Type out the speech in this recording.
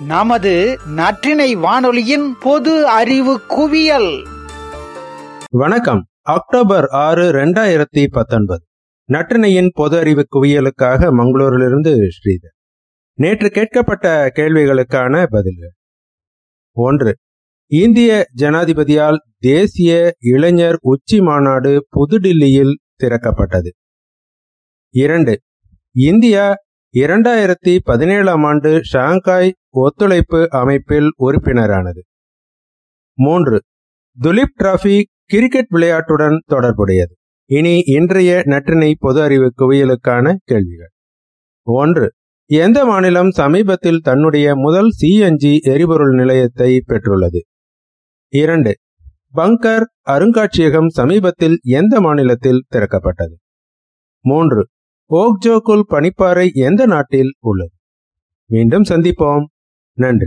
நமது நற்றினை வானொலியின் பொது அறிவு குவியல். வணக்கம். அக்டோபர் ஆறு இரண்டாயிரத்தி பத்தொன்பது. நற்றினையின் பொது அறிவு குவியலுக்காக மங்களூரிலிருந்து ஸ்ரீதர். நேற்று கேட்கப்பட்ட கேள்விகளுக்கான பதில்கள். ஒன்று இந்திய ஜனாதிபதியால் தேசிய இளைஞர் உச்சி மாநாடு புதுடில்லியில் திறக்கப்பட்டது. இரண்டு இந்தியா இரண்டாயிரத்தி பதினேழாம் ஆண்டு ஷாங்காய் ஒத்துழைப்பு அமைப்பில் உறுப்பினரானது. மூன்று துலீப் டிராபி கிரிக்கெட் விளையாட்டுடன் தொடர்புடையது. இனி இன்றைய நற்றினை பொது அறிவு குவியலுக்கான கேள்விகள். ஒன்று எந்த மாநிலம் சமீபத்தில் தன்னுடைய முதல் சிஎன்ஜி எரிபொருள் நிலையத்தை பெற்றுள்ளது? இரண்டு பங்கர் அருங்காட்சியகம் சமீபத்தில் எந்த மாநிலத்தில் திறக்கப்பட்டது? மூன்று ஓக்ஜோகுல் பனிப்பாறை எந்த நாட்டில் உள்ளது? மீண்டும் சந்திப்போம். நன்றி.